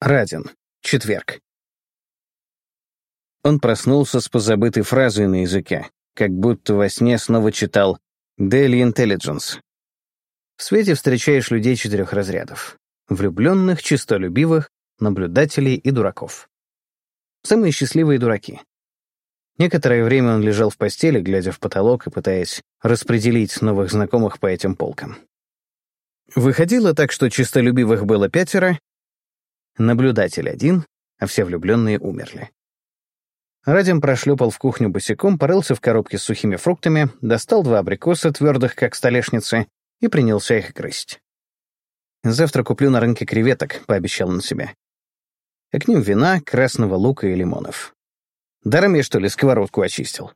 Радин. Четверг. Он проснулся с позабытой фразой на языке, как будто во сне снова читал «Daily Intelligence». В свете встречаешь людей четырех разрядов — влюбленных, чистолюбивых, наблюдателей и дураков. Самые счастливые дураки. Некоторое время он лежал в постели, глядя в потолок и пытаясь распределить новых знакомых по этим полкам. Выходило так, что чистолюбивых было пятеро, наблюдатель один, а все влюбленные умерли. Радим прошлепал в кухню босиком, порылся в коробке с сухими фруктами, достал два абрикоса, твердых, как столешницы, и принялся их грызть. «Завтра куплю на рынке креветок», — пообещал он себе. А к ним вина, красного лука и лимонов. Даром я, что ли, сковородку очистил.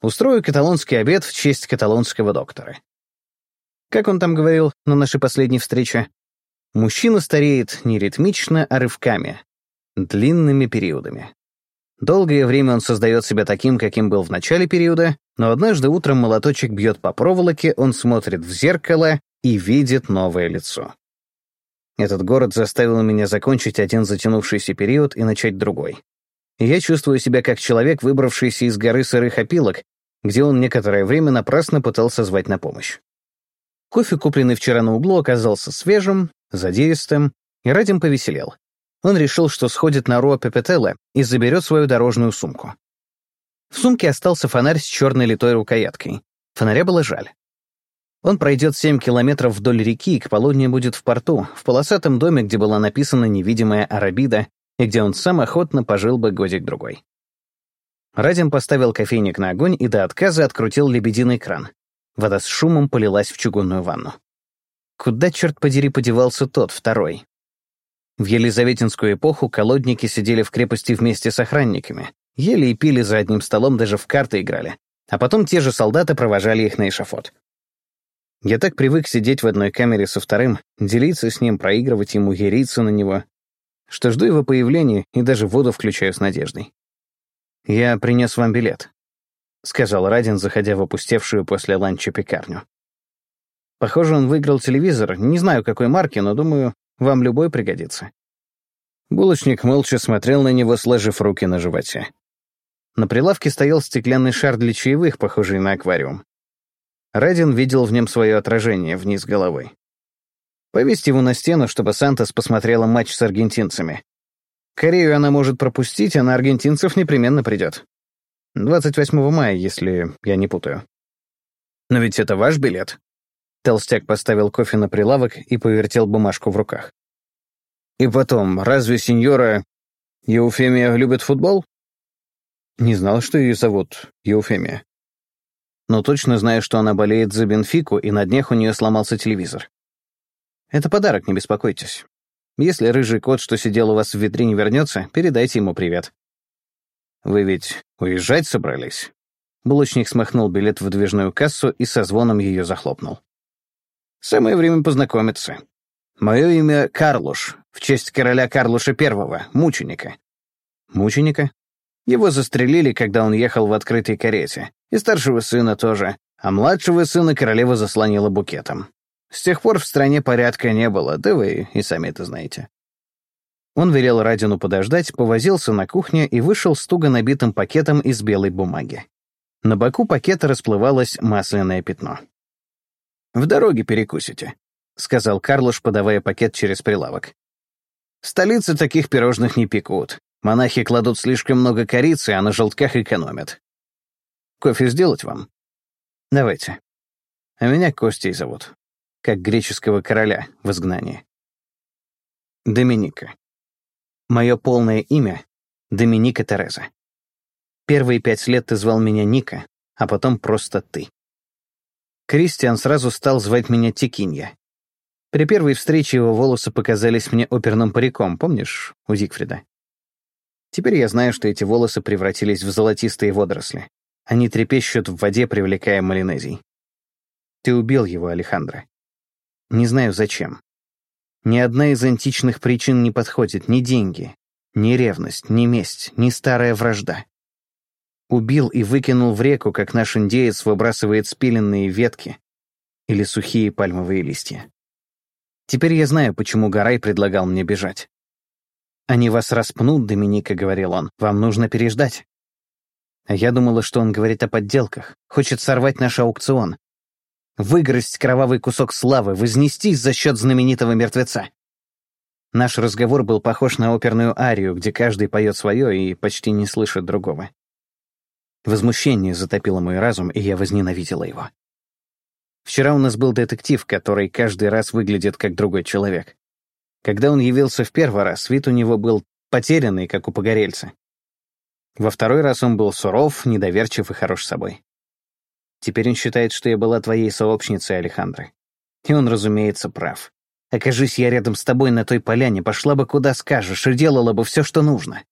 Устрою каталонский обед в честь каталонского доктора. Как он там говорил на нашей последней встрече? Мужчина стареет не ритмично, а рывками, длинными периодами. Долгое время он создает себя таким, каким был в начале периода, но однажды утром молоточек бьет по проволоке, он смотрит в зеркало и видит новое лицо. Этот город заставил меня закончить один затянувшийся период и начать другой. я чувствую себя как человек, выбравшийся из горы сырых опилок, где он некоторое время напрасно пытался звать на помощь. Кофе, купленный вчера на углу, оказался свежим, задиристым, и Радим повеселел. Он решил, что сходит на Руа Пепетелло и заберет свою дорожную сумку. В сумке остался фонарь с черной литой рукояткой. Фонаря было жаль. Он пройдет 7 километров вдоль реки и к полудню будет в порту, в полосатом доме, где была написана невидимая Арабида, и где он сам охотно пожил бы годик-другой. Радим поставил кофейник на огонь и до отказа открутил лебединый кран. Вода с шумом полилась в чугунную ванну. Куда, черт подери, подевался тот, второй? В Елизаветинскую эпоху колодники сидели в крепости вместе с охранниками, ели и пили за одним столом, даже в карты играли, а потом те же солдаты провожали их на эшафот. Я так привык сидеть в одной камере со вторым, делиться с ним, проигрывать ему, яриться на него, что жду его появления и даже воду включаю с надеждой. «Я принес вам билет», — сказал Радин, заходя в опустевшую после ланча пекарню. «Похоже, он выиграл телевизор. Не знаю, какой марки, но, думаю, вам любой пригодится». Булочник молча смотрел на него, сложив руки на животе. На прилавке стоял стеклянный шар для чаевых, похожий на аквариум. Радин видел в нем свое отражение вниз головой. Повесить его на стену, чтобы Сантос посмотрела матч с аргентинцами. Корею она может пропустить, а на аргентинцев непременно придет. 28 мая, если я не путаю. Но ведь это ваш билет. Толстяк поставил кофе на прилавок и повертел бумажку в руках. И потом, разве сеньора Еуфемия любит футбол? Не знал, что ее зовут Еуфемия. Но точно знаю, что она болеет за Бенфику, и на днях у нее сломался телевизор. Это подарок, не беспокойтесь. Если рыжий кот, что сидел у вас в витрине, вернется, передайте ему привет. Вы ведь уезжать собрались?» Булочник смахнул билет в выдвижную кассу и со звоном ее захлопнул. «Самое время познакомиться. Мое имя Карлуш, в честь короля Карлуша I, мученика». «Мученика?» Его застрелили, когда он ехал в открытой карете. И старшего сына тоже. А младшего сына королева заслонила букетом. С тех пор в стране порядка не было, да вы и сами это знаете. Он велел Радину подождать, повозился на кухне и вышел с туго набитым пакетом из белой бумаги. На боку пакета расплывалось масляное пятно. «В дороге перекусите», — сказал Карлош, подавая пакет через прилавок. «В столице таких пирожных не пекут. Монахи кладут слишком много корицы, а на желтках экономят. Кофе сделать вам? Давайте. А меня Костей зовут. Как греческого короля в изгнании. Доминика. Мое полное имя — Доминика Тереза. Первые пять лет ты звал меня Ника, а потом просто ты. Кристиан сразу стал звать меня Текинья. При первой встрече его волосы показались мне оперным париком, помнишь, у Зигфрида? Теперь я знаю, что эти волосы превратились в золотистые водоросли. Они трепещут в воде, привлекая малинезий. Ты убил его, Алехандро. Не знаю, зачем. Ни одна из античных причин не подходит ни деньги, ни ревность, ни месть, ни старая вражда. Убил и выкинул в реку, как наш индеец выбрасывает спиленные ветки или сухие пальмовые листья. Теперь я знаю, почему Гарай предлагал мне бежать. «Они вас распнут, Доминика», — говорил он. «Вам нужно переждать». А я думала, что он говорит о подделках, хочет сорвать наш аукцион. Выгрызть кровавый кусок славы, вознестись за счет знаменитого мертвеца. Наш разговор был похож на оперную арию, где каждый поет свое и почти не слышит другого. Возмущение затопило мой разум, и я возненавидела его. Вчера у нас был детектив, который каждый раз выглядит как другой человек. Когда он явился в первый раз, вид у него был потерянный, как у погорельца. Во второй раз он был суров, недоверчив и хорош собой. Теперь он считает, что я была твоей сообщницей, Алехандро. И он, разумеется, прав. Окажись я рядом с тобой на той поляне, пошла бы куда скажешь и делала бы все, что нужно.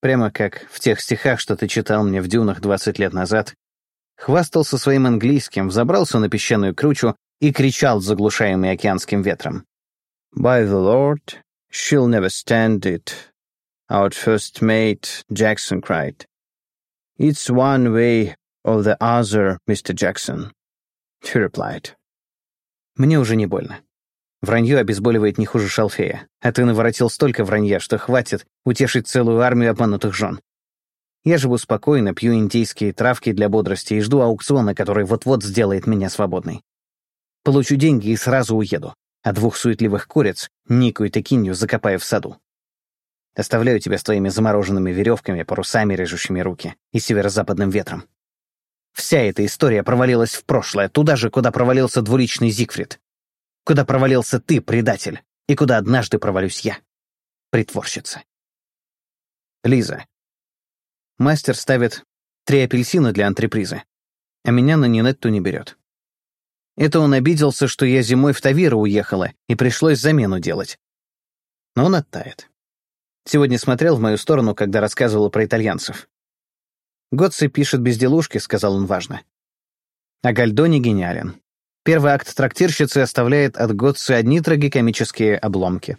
Прямо как в тех стихах, что ты читал мне в дюнах 20 лет назад. Хвастался своим английским, взобрался на песчаную кручу и кричал, заглушаемый океанским ветром. By the Lord, she'll never stand it. Our first mate, Jackson cried. It's one way or the other, Mr. Jackson. He replied. Мне уже не больно. Вранье обезболивает не хуже шалфея, а ты наворотил столько вранья, что хватит утешить целую армию обманутых жен. Я живу спокойно, пью индийские травки для бодрости и жду аукциона, который вот-вот сделает меня свободной. Получу деньги и сразу уеду а двух суетливых куриц, Нику и Текинью, закопаю в саду. Оставляю тебя с твоими замороженными веревками, парусами, режущими руки, и северо-западным ветром. Вся эта история провалилась в прошлое, туда же, куда провалился двуличный Зигфрид. Куда провалился ты, предатель, и куда однажды провалюсь я, притворщица. Лиза. Мастер ставит три апельсина для антрепризы, а меня на Нинетту не берет. Это он обиделся, что я зимой в Тавира уехала, и пришлось замену делать. Но он оттает. Сегодня смотрел в мою сторону, когда рассказывал про итальянцев. «Готци пишет безделушки», — сказал он важно. А Гальдони гениален. Первый акт трактирщицы оставляет от Готци одни трагикомические обломки.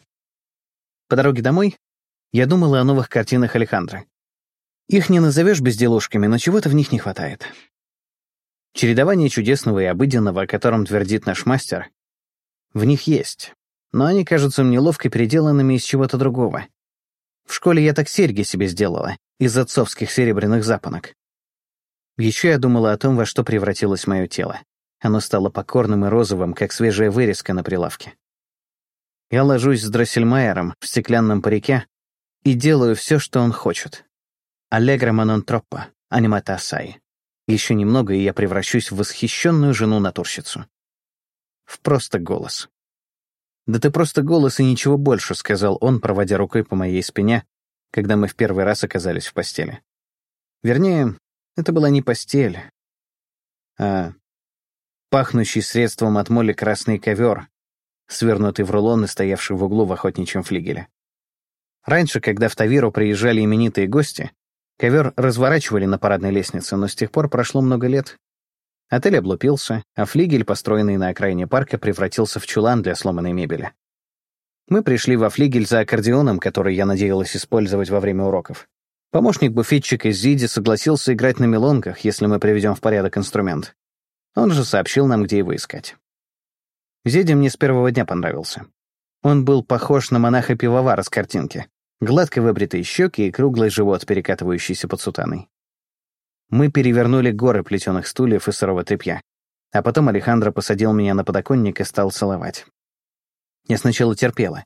По дороге домой я думала о новых картинах Алехандро. Их не назовешь безделушками, но чего-то в них не хватает. Чередование чудесного и обыденного, о котором твердит наш мастер, в них есть, но они кажутся мне ловко переделанными из чего-то другого. В школе я так серьги себе сделала, из отцовских серебряных запонок. Еще я думала о том, во что превратилось мое тело. Оно стало покорным и розовым, как свежая вырезка на прилавке. Я ложусь с Дроссельмайером в стеклянном парике и делаю все, что он хочет. Аллегро манон троппа, анимата асаи. Еще немного, и я превращусь в восхищенную жену-натурщицу. В просто голос. «Да ты просто голос и ничего больше», — сказал он, проводя рукой по моей спине, когда мы в первый раз оказались в постели. Вернее, это была не постель, а пахнущий средством от моли красный ковер, свернутый в рулон и стоявший в углу в охотничьем флигеле. Раньше, когда в Тавиру приезжали именитые гости, Ковер разворачивали на парадной лестнице, но с тех пор прошло много лет. Отель облупился, а флигель, построенный на окраине парка, превратился в чулан для сломанной мебели. Мы пришли во флигель за аккордеоном, который я надеялась использовать во время уроков. Помощник буфетчика Зиди согласился играть на мелонках, если мы приведем в порядок инструмент. Он же сообщил нам, где его искать. Зиди мне с первого дня понравился. Он был похож на монаха-пивовара с картинки гладко выбритые щеки и круглый живот, перекатывающийся под сутаной. Мы перевернули горы плетеных стульев и сырого тряпья. А потом Алехандро посадил меня на подоконник и стал целовать. Я сначала терпела,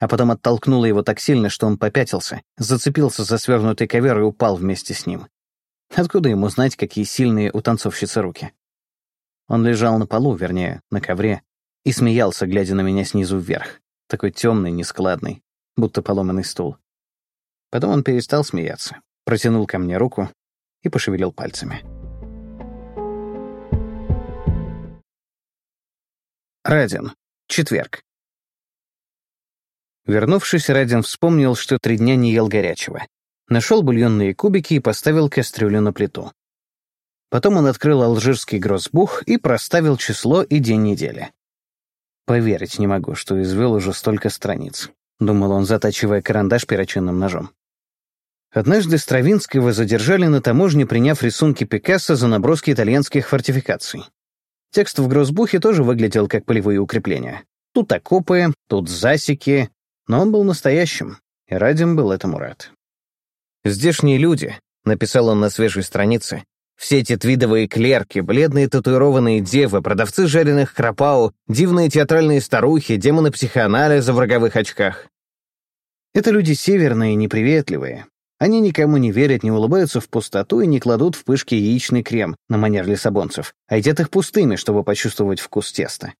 а потом оттолкнула его так сильно, что он попятился, зацепился за свернутый ковер и упал вместе с ним. Откуда ему знать, какие сильные у танцовщицы руки? Он лежал на полу, вернее, на ковре, и смеялся, глядя на меня снизу вверх, такой темный, нескладный, будто поломанный стул. Потом он перестал смеяться, протянул ко мне руку и пошевелил пальцами. Радин. Четверг. Вернувшись, Радин вспомнил, что три дня не ел горячего. Нашел бульонные кубики и поставил кастрюлю на плиту. Потом он открыл алжирский гроссбух и проставил число и день недели. Поверить не могу, что извел уже столько страниц. — думал он, затачивая карандаш перочинным ножом. Однажды Стравинского задержали на таможне, приняв рисунки Пикассо за наброски итальянских фортификаций. Текст в гроссбухе тоже выглядел как полевые укрепления. Тут окопы, тут засеки, но он был настоящим, И Радим был этому рад. «Здешние люди», — написал он на свежей странице, все эти твидовые клерки, бледные татуированные девы, продавцы жареных крапау, дивные театральные старухи, демоны психоанализа в роговых очках. Это люди северные, неприветливые. Они никому не верят, не улыбаются в пустоту и не кладут в пышки яичный крем на манер лиссабонцев, а едят их пустыми, чтобы почувствовать вкус теста.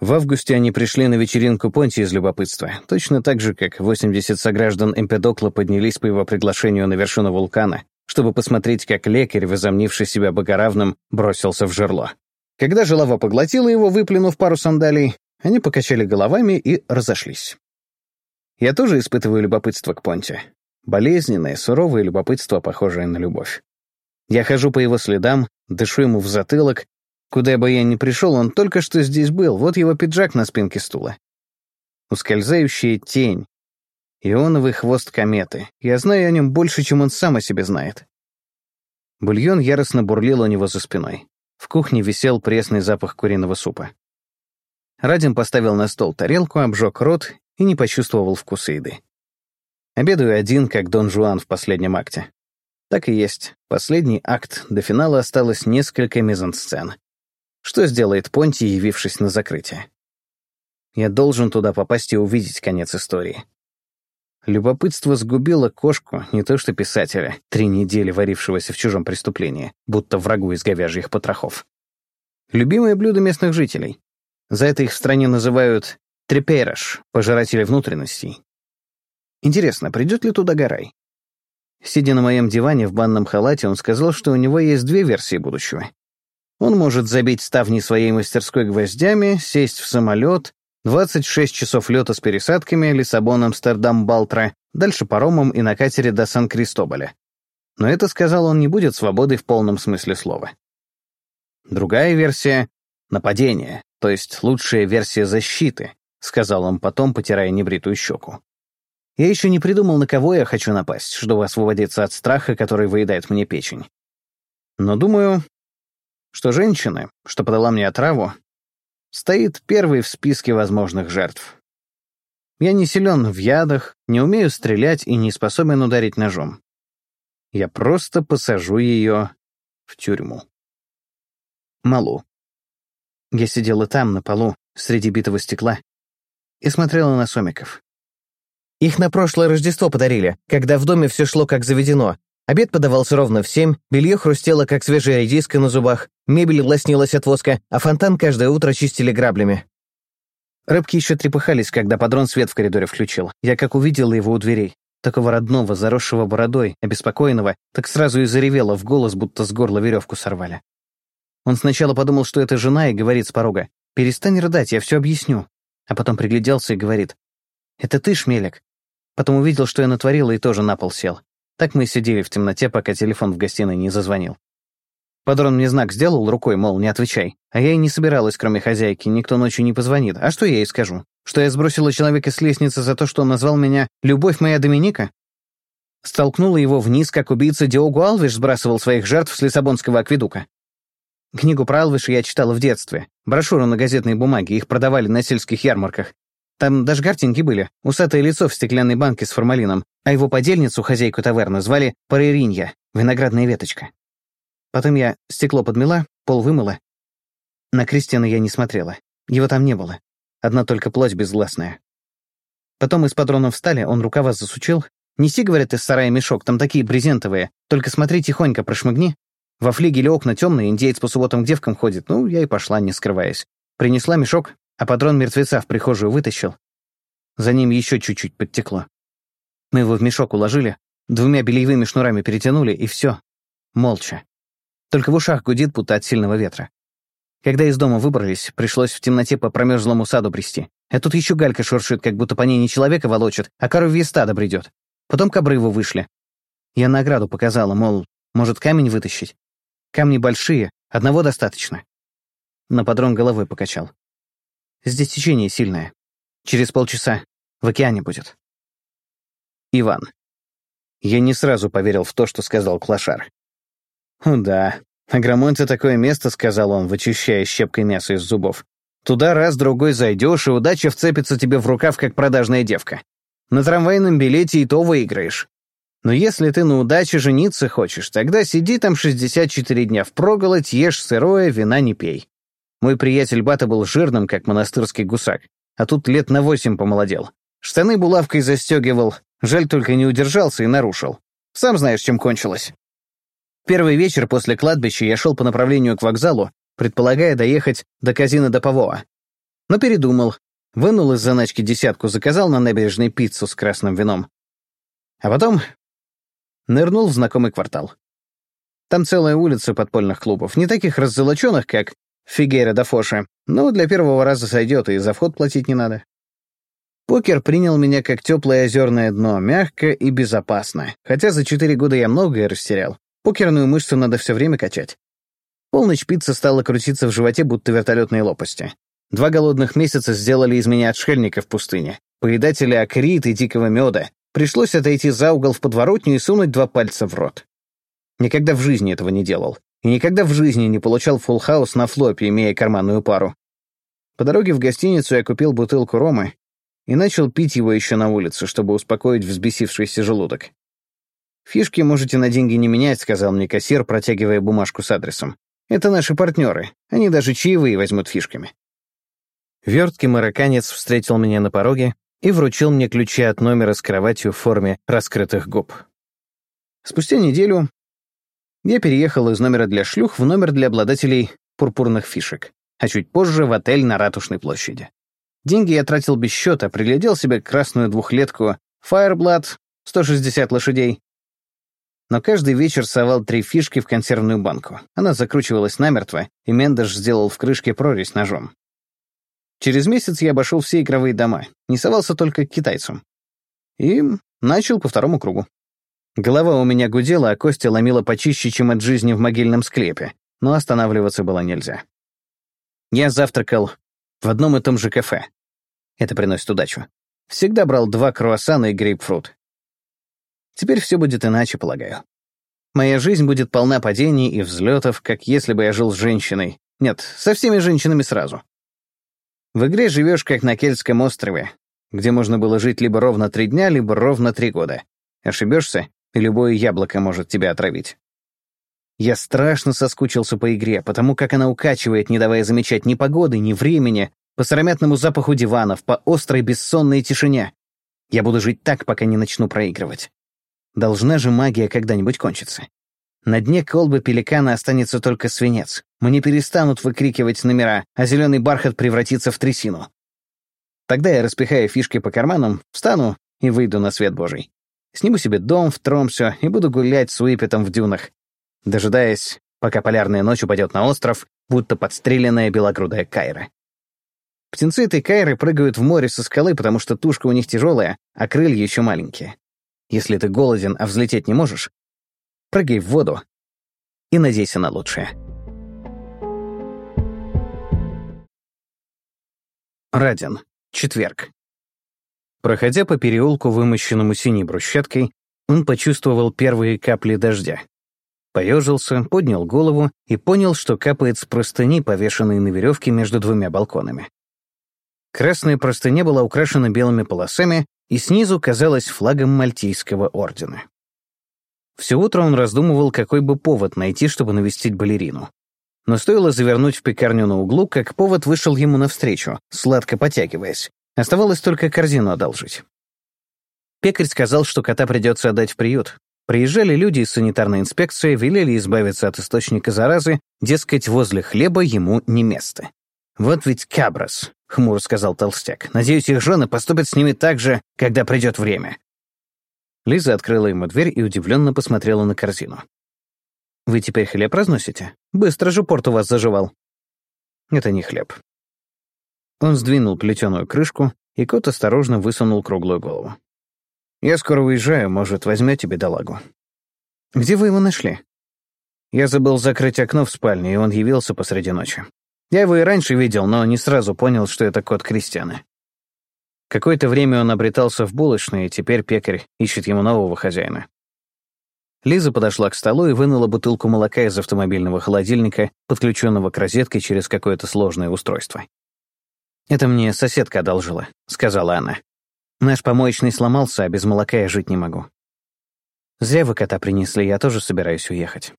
В августе они пришли на вечеринку Понти из любопытства, точно так же, как 80 сограждан Эмпедокла поднялись по его приглашению на вершину вулкана, чтобы посмотреть, как лекарь, возомнивший себя богоравным, бросился в жерло. Когда же лава поглотила его, выплюнув пару сандалий, они покачали головами и разошлись. Я тоже испытываю любопытство к Понте. Болезненное, суровое любопытство, похожее на любовь. Я хожу по его следам, дышу ему в затылок. Куда бы я ни пришел, он только что здесь был, вот его пиджак на спинке стула. Ускользающая тень, Ионовый хвост кометы. Я знаю о нем больше, чем он сам о себе знает. Бульон яростно бурлил у него за спиной. В кухне висел пресный запах куриного супа. Радим поставил на стол тарелку, обжег рот и не почувствовал вкуса еды. Обедаю один, как Дон Жуан в последнем акте. Так и есть. Последний акт. До финала осталось несколько мизансцен. Что сделает Понти, явившись на закрытие? Я должен туда попасть и увидеть конец истории. Любопытство сгубило кошку, не то что писателя, три недели варившегося в чужом преступлении, будто врагу из говяжьих потрохов. Любимое блюдо местных жителей. За это их в стране называют трепейраш, пожиратели внутренностей. Интересно, придет ли туда Гарай? Сидя на моем диване в банном халате, он сказал, что у него есть две версии будущего. Он может забить ставни своей мастерской гвоздями, сесть в самолет 26 часов лета с пересадками, Лиссабон, Амстердам, Балтра, дальше паромом и на катере до Сан-Кристоболя. Но это, сказал он, не будет свободой в полном смысле слова. Другая версия — нападение, то есть лучшая версия защиты, сказал он потом, потирая небритую щеку. Я еще не придумал, на кого я хочу напасть, чтобы освободиться от страха, который выедает мне печень. Но думаю, что женщина, что подала мне отраву, стоит первый в списке возможных жертв. Я не силен в ядах, не умею стрелять и не способен ударить ножом. Я просто посажу ее в тюрьму. Малу. Я сидела там, на полу, среди битого стекла, и смотрела на сомиков. Их на прошлое Рождество подарили, когда в доме все шло как заведено, Обед подавался ровно в семь, белье хрустело, как свежая редиска на зубах, мебель лоснилась от воска, а фонтан каждое утро чистили граблями. Рыбки еще трепыхались, когда подрон свет в коридоре включил. Я как увидела его у дверей. Такого родного, заросшего бородой, обеспокоенного, так сразу и заревела в голос, будто с горла веревку сорвали. Он сначала подумал, что это жена, и говорит с порога, «Перестань рыдать, я все объясню». А потом пригляделся и говорит, «Это ты, Шмелик?» Потом увидел, что я натворила, и тоже на пол сел. Так мы сидели в темноте, пока телефон в гостиной не зазвонил. Падрон мне знак сделал рукой, мол, не отвечай. А я и не собиралась, кроме хозяйки, никто ночью не позвонит. А что я ей скажу? Что я сбросила человека с лестницы за то, что он назвал меня «любовь моя Доминика»? Столкнула его вниз, как убийца Диогу Алвиш сбрасывал своих жертв с Лиссабонского акведука. Книгу про Алвиша я читала в детстве. Брошюру на газетной бумаге, их продавали на сельских ярмарках. Там даже картинки были. Усатое лицо в стеклянной банке с формалином, а его подельницу, хозяйку таверны, звали Пареринья, виноградная веточка. Потом я стекло подмела, пол вымыла. На Кристиана я не смотрела. Его там не было. Одна только плоть безгласная. Потом с патроном встали, он рукава засучил. «Неси, — говорят, — из сарая мешок, там такие брезентовые. Только смотри тихонько, прошмыгни. Во флигеле окна темные, индеец по субботам к девкам ходит. Ну, я и пошла, не скрываясь. Принесла мешок, а патрон мертвеца в прихожую вытащил. За ним еще чуть-чуть подтекло. Мы его в мешок уложили, двумя бельевыми шнурами перетянули, и все. Молча. Только в ушах гудит, будто от сильного ветра. Когда из дома выбрались, пришлось в темноте по промерзлому саду брести. А тут еще галька шуршит, как будто по ней не человека волочит, а коровье стадо бредет. Потом к обрыву вышли. Я награду показала, мол, может камень вытащить. Камни большие, одного достаточно. На подрон головой покачал. Здесь течение сильное. Через полчаса в океане будет. Иван. Я не сразу поверил в то, что сказал Клашар. «Да, Агромонте такое место», — сказал он, вычищая щепкой мясо из зубов. «Туда раз-другой зайдешь, и удача вцепится тебе в рукав, как продажная девка. На трамвайном билете и то выиграешь. Но если ты на удаче жениться хочешь, тогда сиди там 64 дня впроголодь, ешь сырое, вина не пей. Мой приятель Бата был жирным, как монастырский гусак, а тут лет на восемь помолодел. Штаны булавкой застегивал, жаль только не удержался и нарушил. Сам знаешь, чем кончилось. Первый вечер после кладбища я шел по направлению к вокзалу, предполагая доехать до казино Допового. Но передумал, вынул из заначки десятку, заказал на набережной пиццу с красным вином. А потом нырнул в знакомый квартал. Там целая улица подпольных клубов, не таких раззолоченных, как Фигера да Фоша, но для первого раза сойдет, и за вход платить не надо. Покер принял меня как теплое озерное дно, мягко и безопасно, хотя за четыре года я многое растерял. Покерную мышцу надо все время качать. Полночь пицца стала крутиться в животе, будто вертолетные лопасти. Два голодных месяца сделали из меня отшельника в пустыне, поедателя акрид и дикого меда. Пришлось отойти за угол в подворотню и сунуть два пальца в рот. Никогда в жизни этого не делал. И никогда в жизни не получал фулл-хаус на флопе, имея карманную пару. По дороге в гостиницу я купил бутылку рома и начал пить его еще на улице, чтобы успокоить взбесившийся желудок. «Фишки можете на деньги не менять», — сказал мне кассир, протягивая бумажку с адресом. «Это наши партнеры. Они даже чаевые возьмут фишками». Верткий марокканец встретил меня на пороге и вручил мне ключи от номера с кроватью в форме раскрытых губ. Спустя неделю я переехал из номера для шлюх в номер для обладателей пурпурных фишек, а чуть позже в отель на Ратушной площади. Деньги я тратил без счета, приглядел себе красную двухлетку Fireblood, 160 лошадей. Но каждый вечер совал три фишки в консервную банку. Она закручивалась намертво, и Мендеш сделал в крышке прорезь ножом. Через месяц я обошел все игровые дома, не совался только к китайцам. И начал по второму кругу. Голова у меня гудела, а кости ломила почище, чем от жизни в могильном склепе, но останавливаться было нельзя. Я завтракал в одном и том же кафе. Это приносит удачу. Всегда брал два круассана и грейпфрут. Теперь все будет иначе, полагаю. Моя жизнь будет полна падений и взлетов, как если бы я жил с женщиной. Нет, со всеми женщинами сразу. В игре живешь как на Кельтском острове, где можно было жить либо ровно три дня, либо ровно три года. Ошибешься, любое яблоко может тебя отравить. Я страшно соскучился по игре, потому как она укачивает, не давая замечать ни погоды, ни времени, по сыромятному запаху диванов, по острой бессонной тишине. Я буду жить так, пока не начну проигрывать. Должна же магия когда-нибудь кончиться. На дне колбы пеликана останется только свинец. Мне перестанут выкрикивать номера, а зеленый бархат превратится в трясину. Тогда я распихаю фишки по карманам, встану и выйду на свет божий. Сниму себе дом в Тромсе и буду гулять с Уипетом в дюнах, дожидаясь, пока полярная ночь упадет на остров, будто подстреленная белогрудая Кайра. Птенцы этой Кайры прыгают в море со скалы, потому что тушка у них тяжелая, а крылья еще маленькие. Если ты голоден, а взлететь не можешь, прыгай в воду и надейся на лучшее. Радин. Четверг. Проходя по переулку, вымощенному синей брусчаткой, он почувствовал первые капли дождя. Поежился, поднял голову и понял, что капает с простыни, повешенной на веревке между двумя балконами. Красная простыня была украшена белыми полосами и снизу казалась флагом Мальтийского ордена. Все утро он раздумывал, какой бы повод найти, чтобы навестить балерину. Но стоило завернуть в пекарню на углу, как повод вышел ему навстречу, сладко потягиваясь, Оставалось только корзину одолжить. Пекарь сказал, что кота придется отдать в приют. Приезжали люди из санитарной инспекции, велели избавиться от источника заразы, дескать, возле хлеба ему не место. «Вот ведь кабрас», — хмуро сказал толстяк. «Надеюсь, их жены поступят с ними так же, когда придет время». Лиза открыла ему дверь и удивленно посмотрела на корзину. «Вы теперь хлеб разносите? Быстро же порт у вас заживал». «Это не хлеб. Он сдвинул плетеную крышку, и кот осторожно высунул круглую голову. «Я скоро уезжаю, может, возьмете бедолагу?» «Где вы его нашли?» Я забыл закрыть окно в спальне, и он явился посреди ночи. Я его и раньше видел, но не сразу понял, что это кот Кристианы. Какое-то время он обретался в булочной, и теперь пекарь ищет ему нового хозяина. Лиза подошла к столу и вынула бутылку молока из автомобильного холодильника, подключенного к розетке через какое-то сложное устройство. «Это мне соседка одолжила», — сказала она. Наш помоечный сломался, а без молока я жить не могу. Зря вы кота принесли, я тоже собираюсь уехать.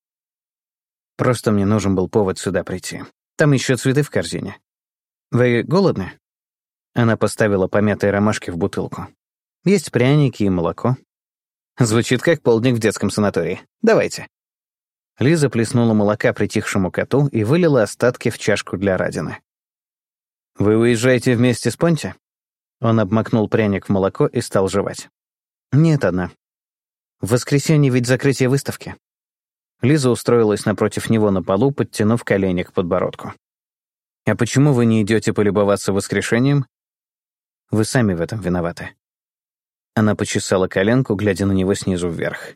Просто мне нужен был повод сюда прийти. Там еще цветы в корзине. Вы голодны? Она поставила помятые ромашки в бутылку. Есть пряники и молоко. Звучит как полдник в детском санатории. Давайте. Лиза плеснула молока притихшему коту и вылила остатки в чашку для Радины. «Вы уезжаете вместе с Понти?» Он обмакнул пряник в молоко и стал жевать. «Нет, одна. В воскресенье ведь закрытие выставки». Лиза устроилась напротив него на полу, подтянув колени к подбородку. «А почему вы не идете полюбоваться воскрешением?» «Вы сами в этом виноваты». Она почесала коленку, глядя на него снизу вверх.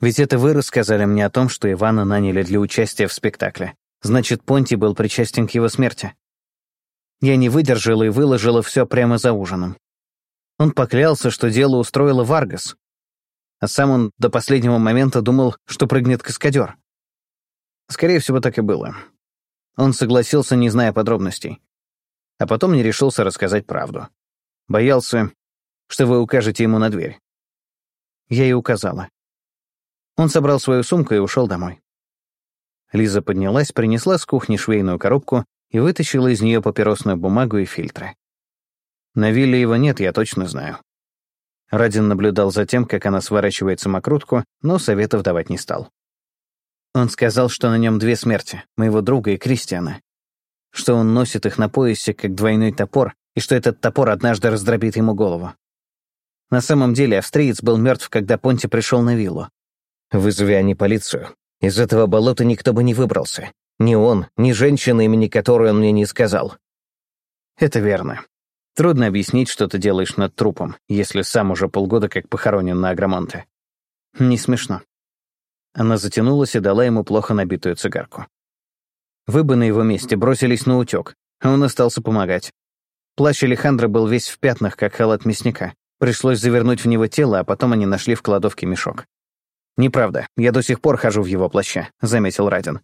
«Ведь это вы рассказали мне о том, что Ивана наняли для участия в спектакле. Значит, Понти был причастен к его смерти. Я не выдержала и выложила все прямо за ужином. Он поклялся, что дело устроила Варгас. А сам он до последнего момента думал, что прыгнет каскадер. Скорее всего, так и было. Он согласился, не зная подробностей. А потом не решился рассказать правду. Боялся, что вы укажете ему на дверь. Я и указала. Он собрал свою сумку и ушел домой. Лиза поднялась, принесла с кухни швейную коробку и вытащила из нее папиросную бумагу и фильтры. На вилле его нет, я точно знаю. Радин наблюдал за тем, как она сворачивает самокрутку, но советов давать не стал. Он сказал, что на нем две смерти, моего друга и Кристиана, что он носит их на поясе, как двойной топор, и что этот топор однажды раздробит ему голову. На самом деле австриец был мертв, когда Понти пришел на виллу. Вызови они полицию. Из этого болота никто бы не выбрался. Ни он, ни женщина, имени которой он мне не сказал. Это верно. Трудно объяснить, что ты делаешь над трупом, если сам уже полгода как похоронен на Агромонте. Не смешно. Она затянулась и дала ему плохо набитую цигарку. Вы бы на его месте бросились на утек, а он остался помогать. Плащ Алехандро был весь в пятнах, как халат мясника. Пришлось завернуть в него тело, а потом они нашли в кладовке мешок. «Неправда, я до сих пор хожу в его плаще», — заметил Радин.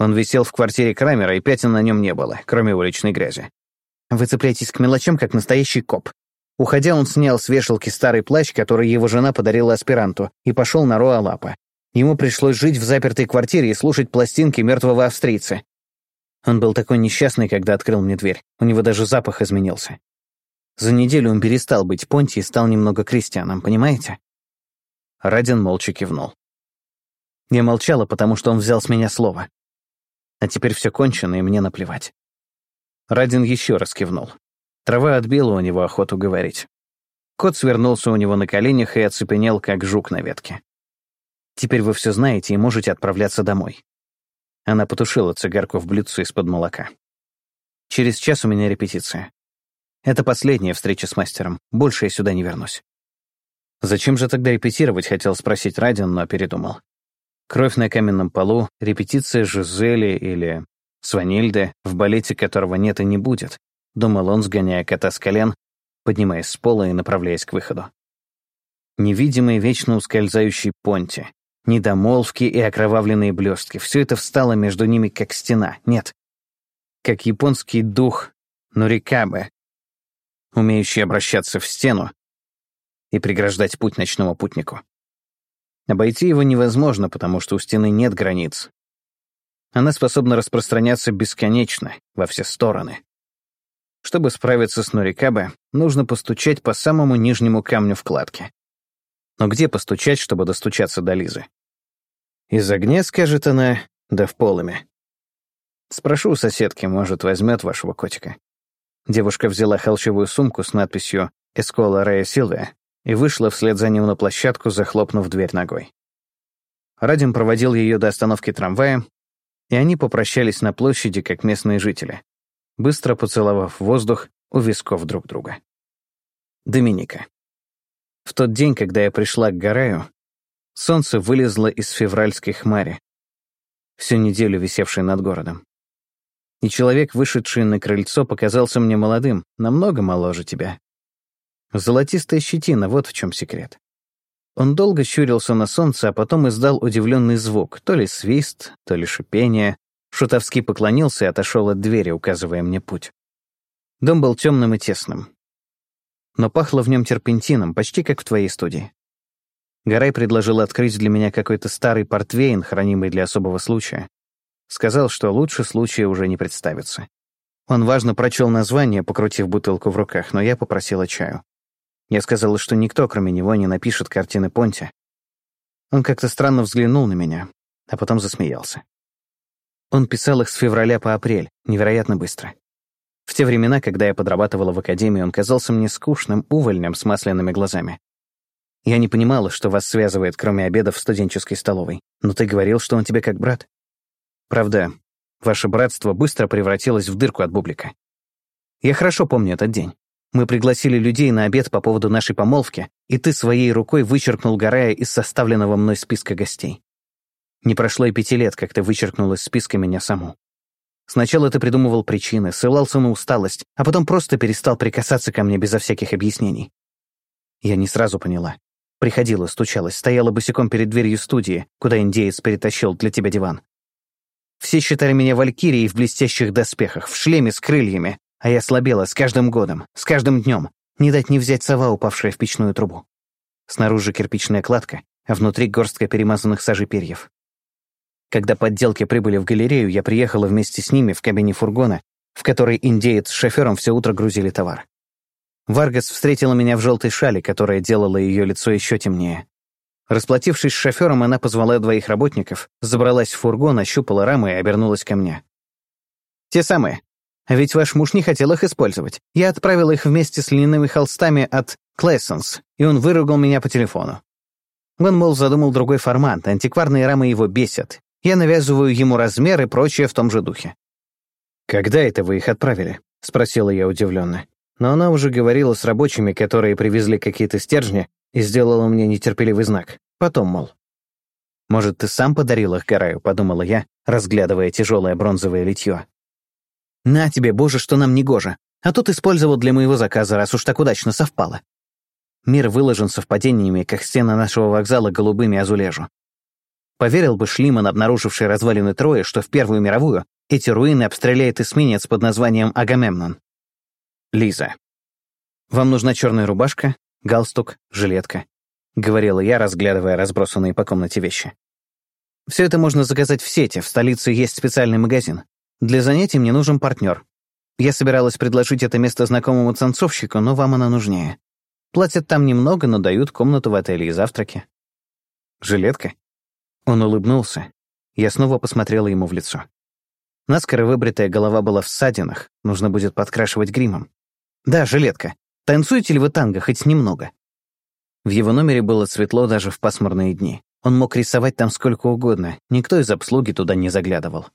Он висел в квартире Крамера, и пятен на нем не было, кроме уличной грязи. Вы цепляетесь к мелочам, как настоящий коп. Уходя, он снял с вешалки старый плащ, который его жена подарила аспиранту, и пошел на Роалапа. Ему пришлось жить в запертой квартире и слушать пластинки мертвого австрийца. Он был такой несчастный, когда открыл мне дверь. У него даже запах изменился. За неделю он перестал быть Понти и стал немного крестьяном, понимаете? Радин молча кивнул. Я молчала, потому что он взял с меня слово. А теперь все кончено, и мне наплевать. Радин еще раз кивнул. Трава отбила у него охоту говорить. Кот свернулся у него на коленях и оцепенел, как жук на ветке. «Теперь вы все знаете и можете отправляться домой». Она потушила цигарку в блюдце из-под молока. «Через час у меня репетиция. Это последняя встреча с мастером. Больше я сюда не вернусь». «Зачем же тогда репетировать?» — хотел спросить Радин, но передумал. Кровь на каменном полу, репетиция Жизели или Сванильды, в балете которого нет и не будет, думал он, сгоняя кота с колен, поднимаясь с пола и направляясь к выходу. Невидимый, вечно ускользающий понти, недомолвки и окровавленные блестки — все это встало между ними, как стена, нет, как японский дух Нурикабе, умеющий обращаться в стену и преграждать путь ночному путнику. Обойти его невозможно, потому что у стены нет границ. Она способна распространяться бесконечно, во все стороны. Чтобы справиться с Нурикабе, нужно постучать по самому нижнему камню вкладки. Но где постучать, чтобы достучаться до Лизы? Из огня, скажет она, да в полыми. Спрошу у соседки, может, возьмет вашего котика. Девушка взяла холщевую сумку с надписью «Эскола Рея Силвия» и вышла вслед за ним на площадку, захлопнув дверь ногой. Радим проводил ее до остановки трамвая, и они попрощались на площади, как местные жители, быстро поцеловав воздух у висков друг друга. Доминика. В тот день, когда я пришла к Гараю, солнце вылезло из февральской хмари, всю неделю висевшей над городом. И человек, вышедший на крыльцо, показался мне молодым, намного моложе тебя. Золотистая щетина, вот в чем секрет. Он долго щурился на солнце, а потом издал удивленный звук, то ли свист, то ли шипение. Шутовский поклонился и отошел от двери, указывая мне путь. Дом был темным и тесным. но пахло в нем терпентином, почти как в твоей студии. Гарай предложил открыть для меня какой-то старый портвейн, хранимый для особого случая. Сказал, что лучше случая уже не представится. Он важно прочел название, покрутив бутылку в руках, но я попросила чаю. Я сказала, что никто, кроме него, не напишет картины Понти. Он как-то странно взглянул на меня, а потом засмеялся. Он писал их с февраля по апрель, невероятно быстро. В те времена, когда я подрабатывала в академии, он казался мне скучным увольнем с масляными глазами. Я не понимала, что вас связывает, кроме обедов в студенческой столовой, но ты говорил, что он тебе как брат. Правда, Ваше братство быстро превратилось в дырку от бублика. Я хорошо помню этот день. Мы пригласили людей на обед по поводу нашей помолвки, и ты своей рукой вычеркнул Гарая из составленного мной списка гостей. Не прошло и пяти лет, как ты вычеркнул из списка меня саму. Сначала ты придумывал причины, ссылался на усталость, а потом просто перестал прикасаться ко мне безо всяких объяснений. Я не сразу поняла. Приходила, стучалась, стояла босиком перед дверью студии, куда индеец перетащил для тебя диван. Все считали меня валькирией в блестящих доспехах, в шлеме с крыльями, а я слабела с каждым годом, с каждым днем. Не дать не взять сова, упавшая в печную трубу. Снаружи кирпичная кладка, а внутри горстка перемазанных сажей перьев. Когда подделки прибыли в галерею, я приехала вместе с ними в кабине фургона, в который индеец с шофером все утро грузили товар. Варгас встретила меня в желтой шале, которая делала ее лицо еще темнее. Расплатившись с шофером, она позвала двоих работников, забралась в фургон, ощупала рамы и обернулась ко мне. «Те самые. А ведь ваш муж не хотел их использовать. Я отправила их вместе с льняными холстами от Клессонс, и он выругал меня по телефону. Он, мол, задумал другой формат, антикварные рамы его бесят. Я навязываю ему размер и прочее в том же духе». «Когда это вы их отправили?» — спросила я удивленно. Но она уже говорила с рабочими, которые привезли какие-то стержни, и сделала мне нетерпеливый знак. Потом, мол. «Может, ты сам подарил их Гараю?» — подумала я, разглядывая тяжелое бронзовое литье. «На тебе, боже, что нам не гоже. А тут использовал для моего заказа, раз уж так удачно совпало». Мир выложен совпадениями, как стены нашего вокзала голубыми азулежу. Поверил бы Шлиман, обнаруживший развалины Трои, что в Первую мировую эти руины обстреляет эсминец под названием Агамемнон. Лиза. Вам нужна черная рубашка, галстук, жилетка», — говорила я, разглядывая разбросанные по комнате вещи. «Все это можно заказать в сети, в столице есть специальный магазин. Для занятий мне нужен партнер. Я собиралась предложить это место знакомому танцовщику, но вам оно нужнее. Платят там немного, но дают комнату в отеле и завтраки». «Жилетка?» Он улыбнулся. Я снова посмотрела ему в лицо. Наскоро выбритая голова была в ссадинах, нужно будет подкрашивать гримом. «Да, жилетка. Танцуете ли вы танго хоть немного?» В его номере было светло даже в пасмурные дни. Он мог рисовать там сколько угодно, никто из обслуги туда не заглядывал.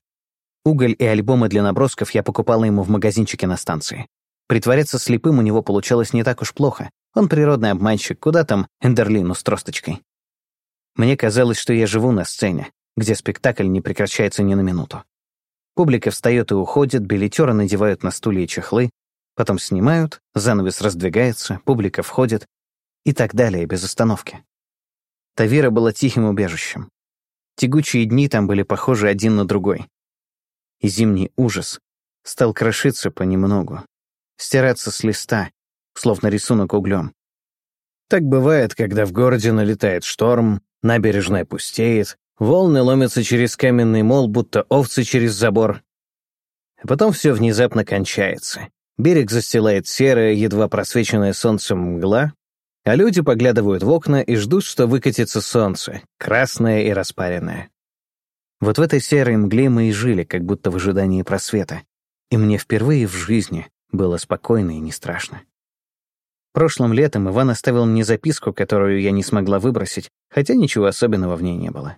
Уголь и альбомы для набросков я покупала ему в магазинчике на станции. Притворяться слепым у него получалось не так уж плохо. Он природный обманщик, куда там Эндерлину с тросточкой. Мне казалось, что я живу на сцене, где спектакль не прекращается ни на минуту. Публика встает и уходит, билетеры надевают на стулья чехлы, Потом снимают, занавес раздвигается, публика входит и так далее без остановки. Тавира была тихим убежищем. Тягучие дни там были похожи один на другой. Зимний ужас стал крошиться понемногу, стираться с листа, словно рисунок углем. Так бывает, когда в городе налетает шторм, набережная пустеет, волны ломятся через каменный мол, будто овцы через забор. А потом все внезапно кончается, Берег застилает серая, едва просвеченная солнцем мгла, а люди поглядывают в окна и ждут, что выкатится солнце, красное и распаренное. Вот в этой серой мгле мы и жили, как будто в ожидании просвета. И мне впервые в жизни было спокойно и не страшно. Прошлым летом Иван оставил мне записку, которую я не смогла выбросить, хотя ничего особенного в ней не было.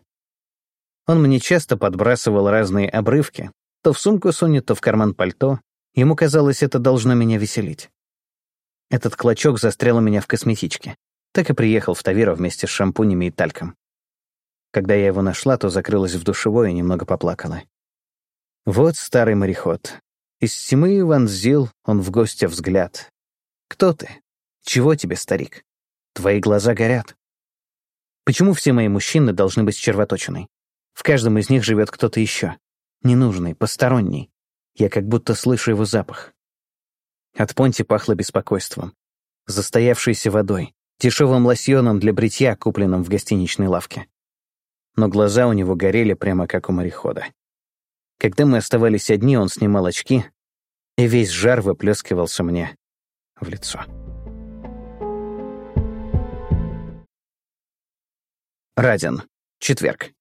Он мне часто подбрасывал разные обрывки, то в сумку сунет, то в карман пальто, Ему казалось, это должно меня веселить. Этот клочок застрял у меня в косметичке. Так и приехал в Тавира вместе с шампунями и тальком. Когда я его нашла, то закрылась в душевой и немного поплакала. Вот старый мореход. Из тьмы вонзил он в гостя взгляд. «Кто ты? Чего тебе, старик? Твои глаза горят. Почему все мои мужчины должны быть червоточиной? В каждом из них живет кто-то еще. Ненужный, посторонний. Я как будто слышу его запах. От Понти пахло беспокойством. застоявшейся водой, дешевым лосьоном для бритья, купленным в гостиничной лавке. Но глаза у него горели прямо как у морехода. Когда мы оставались одни, он снимал очки, и весь жар выплескивался мне в лицо. Радин. Четверг.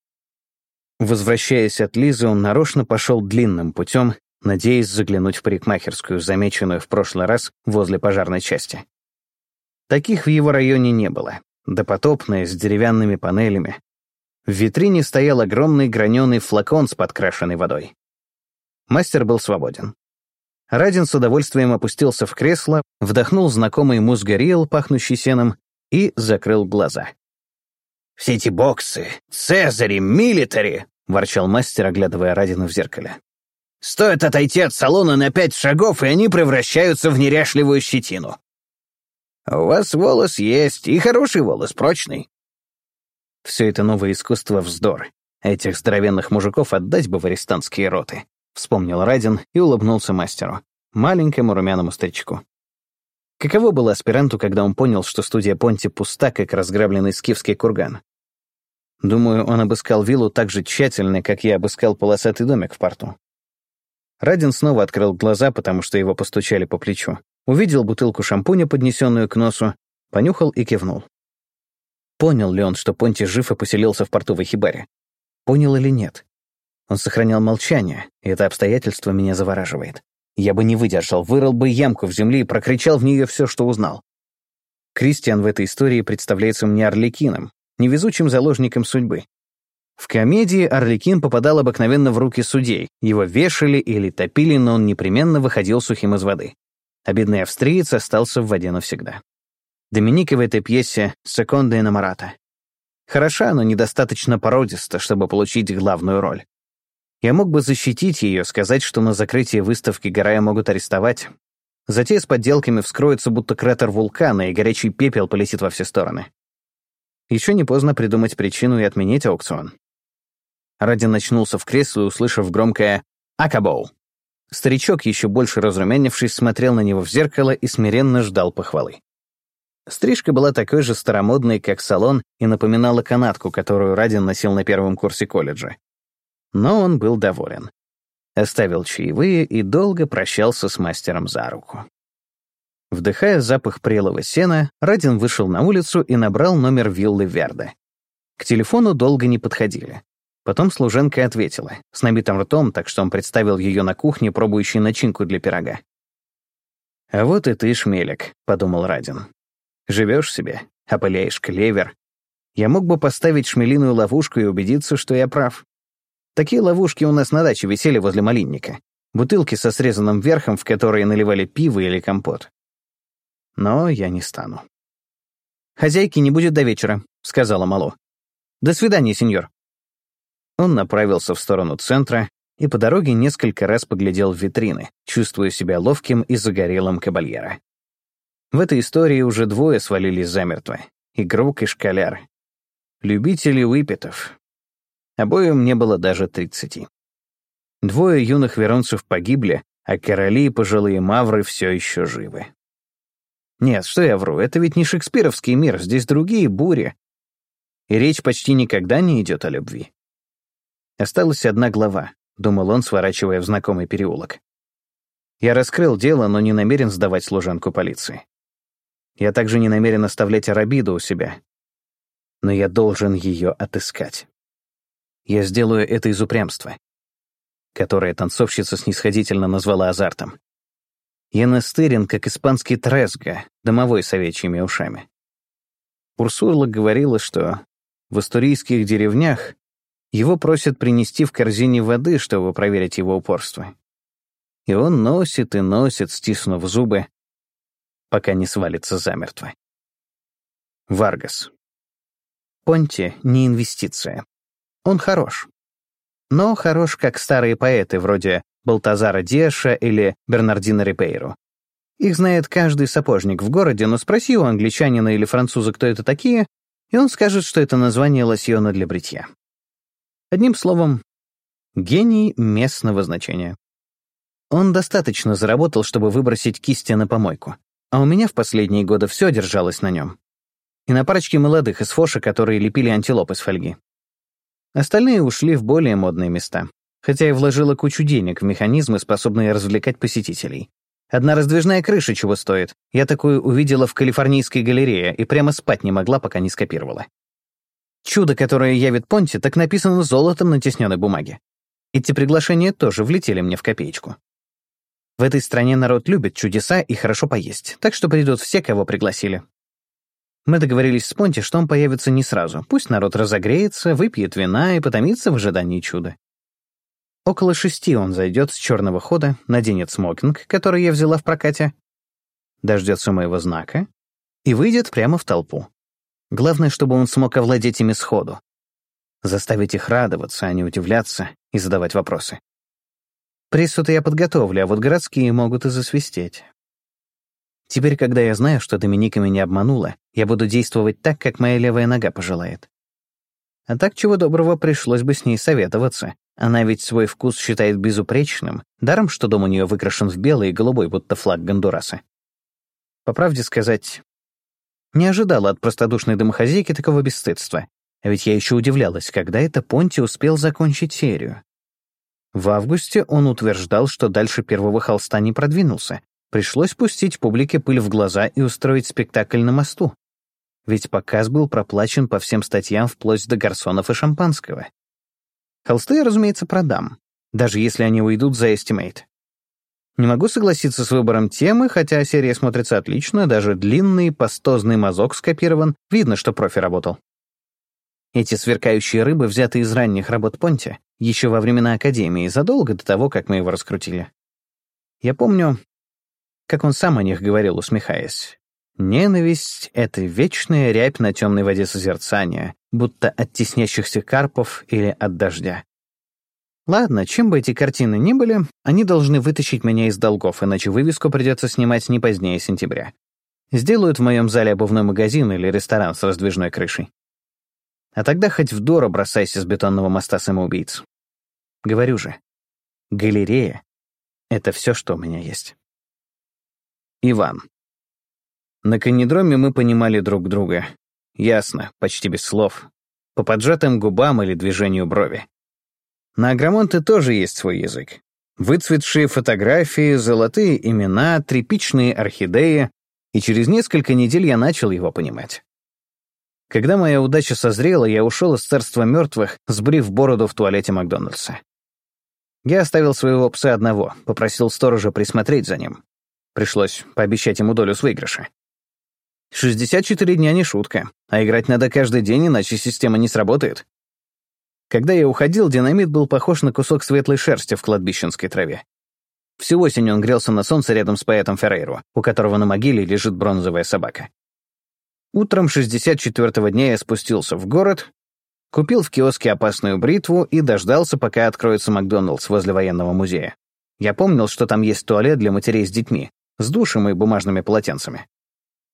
Возвращаясь от Лизы, он нарочно пошел длинным путем, надеясь заглянуть в парикмахерскую, замеченную в прошлый раз возле пожарной части. Таких в его районе не было. Допотопные, с деревянными панелями. В витрине стоял огромный граненый флакон с подкрашенной водой. Мастер был свободен. Радин с удовольствием опустился в кресло, вдохнул знакомый мусгорил, пахнущий сеном, и закрыл глаза. «Все эти боксы, Цезари, милитари!» — ворчал мастер, оглядывая Радина в зеркале. «Стоит отойти от салона на пять шагов, и они превращаются в неряшливую щетину. У вас волос есть, и хороший волос, прочный». Все это новое искусство — вздор. Этих здоровенных мужиков отдать бы в арестантские роты. Вспомнил Радин и улыбнулся мастеру, маленькому румяному старичку. Каково было аспиранту, когда он понял, что студия Понти пуста, как разграбленный скифский курган? Думаю, он обыскал виллу так же тщательно, как я обыскал полосатый домик в порту. Радин снова открыл глаза, потому что его постучали по плечу. Увидел бутылку шампуня, поднесенную к носу, понюхал и кивнул. Понял ли он, что Понти жив и поселился в портовой хибаре? Понял или нет? Он сохранял молчание, и это обстоятельство меня завораживает. Я бы не выдержал, вырыл бы ямку в земле и прокричал в нее все, что узнал. Кристиан в этой истории представляется мне Орликином, невезучим заложником судьбы. В комедии Орликин попадал обыкновенно в руки судей, его вешали или топили, но он непременно выходил сухим из воды. А бедный австриец остался в воде навсегда. Доминика в этой пьесе «Секонда иномарата». Хороша, но недостаточно породиста, чтобы получить главную роль. Я мог бы защитить ее, сказать, что на закрытии выставки Гарая могут арестовать. Затея с подделками вскроется, будто кратер вулкана, и горячий пепел полетит во все стороны. Еще не поздно придумать причину и отменить аукцион. Радин начнулся в кресле, услышав громкое «Акабоу». Старичок, еще больше разрумянившись, смотрел на него в зеркало и смиренно ждал похвалы. Стрижка была такой же старомодной, как салон, и напоминала канатку, которую Радин носил на первом курсе колледжа но он был доволен. Оставил чаевые и долго прощался с мастером за руку. Вдыхая запах прелого сена, Радин вышел на улицу и набрал номер виллы Верда. К телефону долго не подходили. Потом служенка ответила, с набитым ртом, так что он представил ее на кухне, пробующей начинку для пирога. «А вот и ты, шмелик», — подумал Радин. «Живешь себе, опыляешь клевер. Я мог бы поставить шмелиную ловушку и убедиться, что я прав. Такие ловушки у нас на даче висели возле малинника. Бутылки со срезанным верхом, в которые наливали пиво или компот. Но я не стану. «Хозяйки не будет до вечера», — сказала Мало. «До свидания, сеньор». Он направился в сторону центра и по дороге несколько раз поглядел в витрины, чувствуя себя ловким и загорелым кабальера. В этой истории уже двое свалились замертво — игрок и школяр. Любители выпитов, Обоим не было даже тридцати. Двое юных веронцев погибли, а короли и пожилые мавры все еще живы. Нет, что я вру, это ведь не шекспировский мир, здесь другие бури. И речь почти никогда не идет о любви. Осталась одна глава, думал он, сворачивая в знакомый переулок. Я раскрыл дело, но не намерен сдавать служанку полиции. Я также не намерен оставлять Арабиду у себя. Но я должен ее отыскать. Я сделаю это из упрямства, которое танцовщица снисходительно назвала азартом. Я настырен, как испанский тресга, домовой с овечьими ушами. Урсула говорила, что в астурийских деревнях его просят принести в корзине воды, чтобы проверить его упорство. И он носит и носит, стиснув зубы, пока не свалится замертво. Варгас. Понти — не инвестиция. Он хорош. Но хорош, как старые поэты вроде Балтазара Деша или Бернардина Рипейру. Их знает каждый сапожник в городе, но спроси у англичанина или француза, кто это такие, и он скажет, что это название лосьона для бритья. Одним словом, гений местного значения. Он достаточно заработал, чтобы выбросить кисти на помойку. А у меня в последние годы все держалось на нем. И на парочке молодых из Фоша, которые лепили антилоп из фольги. Остальные ушли в более модные места, хотя и вложила кучу денег в механизмы, способные развлекать посетителей. Одна раздвижная крыша чего стоит. Я такую увидела в Калифорнийской галерее и прямо спать не могла, пока не скопировала. Чудо, которое явит Понти, так написано золотом на тесненной бумаге. Эти приглашения тоже влетели мне в копеечку. В этой стране народ любит чудеса и хорошо поесть, так что придут все, кого пригласили. Мы договорились с Понти, что он появится не сразу. Пусть народ разогреется, выпьет вина и потомится в ожидании чуда. Около шести он зайдет с черного хода, наденет смокинг, который я взяла в прокате, дождется моего знака и выйдет прямо в толпу. Главное, чтобы он смог овладеть ими сходу. Заставить их радоваться, а не удивляться и задавать вопросы. Прессу-то я подготовлю, а вот городские могут и засвистеть. Теперь, когда я знаю, что Доминика меня обманула, я буду действовать так, как моя левая нога пожелает. А так, чего доброго, пришлось бы с ней советоваться. Она ведь свой вкус считает безупречным, даром, что дом у нее выкрашен в белый и голубой, будто флаг Гондураса. По правде сказать, не ожидала от простодушной домохозяйки такого бесстыдства, а ведь я еще удивлялась, когда это Понти успел закончить серию. В августе он утверждал, что дальше первого холста не продвинулся. Пришлось пустить публике пыль в глаза и устроить спектакль на мосту. Ведь показ был проплачен по всем статьям вплоть до гарсонов и шампанского. Холсты я, разумеется, продам, даже если они уйдут за Estimate. Не могу согласиться с выбором темы, хотя серия смотрится отлично, даже длинный пастозный мазок скопирован, видно, что профи работал. Эти сверкающие рыбы взяты из ранних работ Понти, еще во времена Академии, задолго до того, как мы его раскрутили. Я помню, как он сам о них говорил, усмехаясь. Ненависть — это вечная рябь на темной воде созерцания, будто от теснящихся карпов или от дождя. Ладно, чем бы эти картины ни были, они должны вытащить меня из долгов, иначе вывеску придется снимать не позднее сентября. Сделают в моем зале обувной магазин или ресторан с раздвижной крышей. А тогда хоть в Доро бросайся с бетонного моста самоубийц. Говорю же, галерея — это все, что у меня есть. Иван. На конедроме мы понимали друг друга. Ясно, почти без слов. По поджатым губам или движению брови. На Агромонте тоже есть свой язык. Выцветшие фотографии, золотые имена, тряпичные орхидеи, и через несколько недель я начал его понимать. Когда моя удача созрела, я ушел из царства мертвых, сбрив бороду в туалете Макдональдса. Я оставил своего пса одного, попросил сторожа присмотреть за ним. Пришлось пообещать ему долю с выигрыша. 64 дня не шутка, а играть надо каждый день, иначе система не сработает. Когда я уходил, динамит был похож на кусок светлой шерсти в кладбищенской траве. Всю осень он грелся на солнце рядом с поэтом Феррейро, у которого на могиле лежит бронзовая собака. Утром 64-го дня я спустился в город, купил в киоске опасную бритву и дождался, пока откроется Макдоналдс возле военного музея. Я помнил, что там есть туалет для матерей с детьми, с душем и бумажными полотенцами.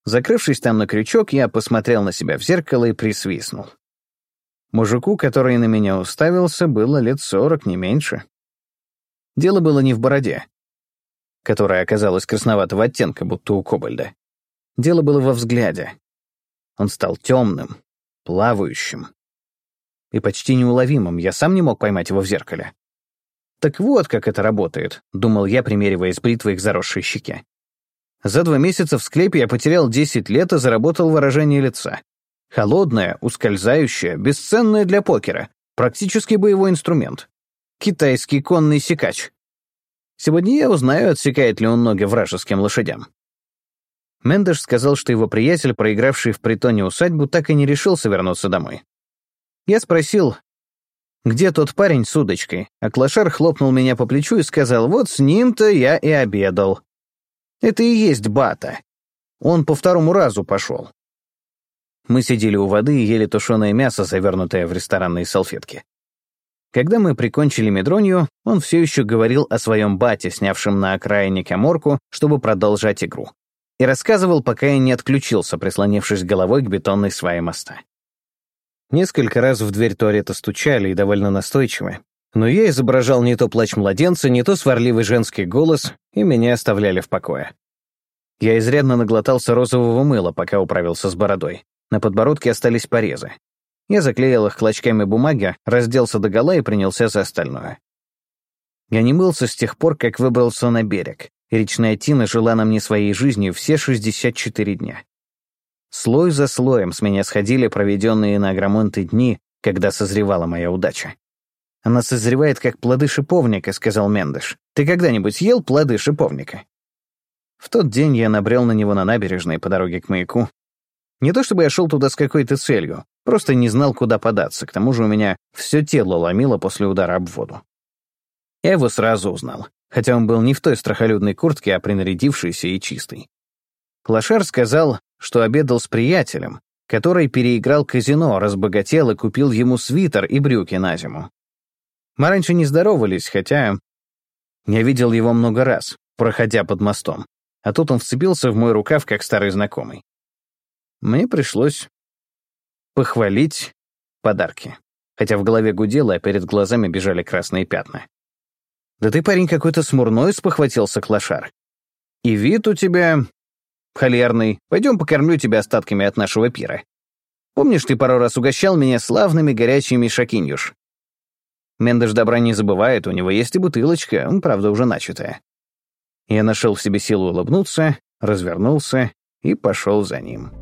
Закрывшись там на крючок, я посмотрел на себя в зеркало и присвистнул. Мужику, который на меня уставился, было лет сорок, не меньше. Дело было не в бороде, которая оказалась красноватого оттенка, будто у кобальда. Дело было во взгляде, он стал темным, плавающим и почти неуловимым, я сам не мог поймать его в зеркале. «Так вот, как это работает», — думал я, примеривая с бритвой к заросшей щеке. За два месяца в склепе я потерял 10 лет и заработал выражение лица. Холодное, ускользающее, бесценное для покера, практически боевой инструмент. Китайский конный секач. Сегодня я узнаю, отсекает ли он ноги вражеским лошадям. Мендеш сказал, что его приятель, проигравший в притоне усадьбу, так и не решился вернуться домой. Я спросил, где тот парень с удочкой, а Клашар хлопнул меня по плечу и сказал, вот с ним-то я и обедал. Это и есть Бата. Он по второму разу пошел. Мы сидели у воды и ели тушеное мясо, завернутое в ресторанные салфетки. Когда мы прикончили Медронью, он все еще говорил о своем бате, снявшем на окраине коморку, чтобы продолжать игру и рассказывал, пока я не отключился, прислонившись головой к бетонной свае моста. Несколько раз в дверь туалета стучали и довольно настойчиво, но я изображал не то плач младенца, не то сварливый женский голос, и меня оставляли в покое. Я изрядно наглотался розового мыла, пока управился с бородой. На подбородке остались порезы. Я заклеил их клочками бумаги, разделся догола и принялся за остальное. Я не мылся с тех пор, как выбрался на берег, речная тина жила на мне своей жизнью все 64 дня. Слой за слоем с меня сходили проведенные на Агромонте дни, когда созревала моя удача. «Она созревает, как плоды шиповника», — сказал Мендеш. «Ты когда-нибудь ел плоды шиповника?» В тот день я набрел на него на набережной по дороге к маяку. Не то чтобы я шел туда с какой-то целью, просто не знал, куда податься, к тому же у меня все тело ломило после удара об воду. Я его сразу узнал, хотя он был не в той страхолюдной куртке, а принарядившийся и чистый. Клашар сказал, что обедал с приятелем, который переиграл казино, разбогател и купил ему свитер и брюки на зиму. Мы раньше не здоровались, хотя... Я видел его много раз, проходя под мостом, а тут он вцепился в мой рукав, как старый знакомый. Мне пришлось похвалить подарки, хотя в голове гудело, а перед глазами бежали красные пятна. «Да ты, парень, какой-то смурной», — спохватился Клашар. «И вид у тебя холерный. Пойдем покормлю тебя остатками от нашего пира. Помнишь, ты пару раз угощал меня славными горячими шакиньюш? Мендеш добра не забывает, у него есть и бутылочка, правда, уже начатая. Я нашел в себе силу улыбнуться, развернулся и пошел за ним.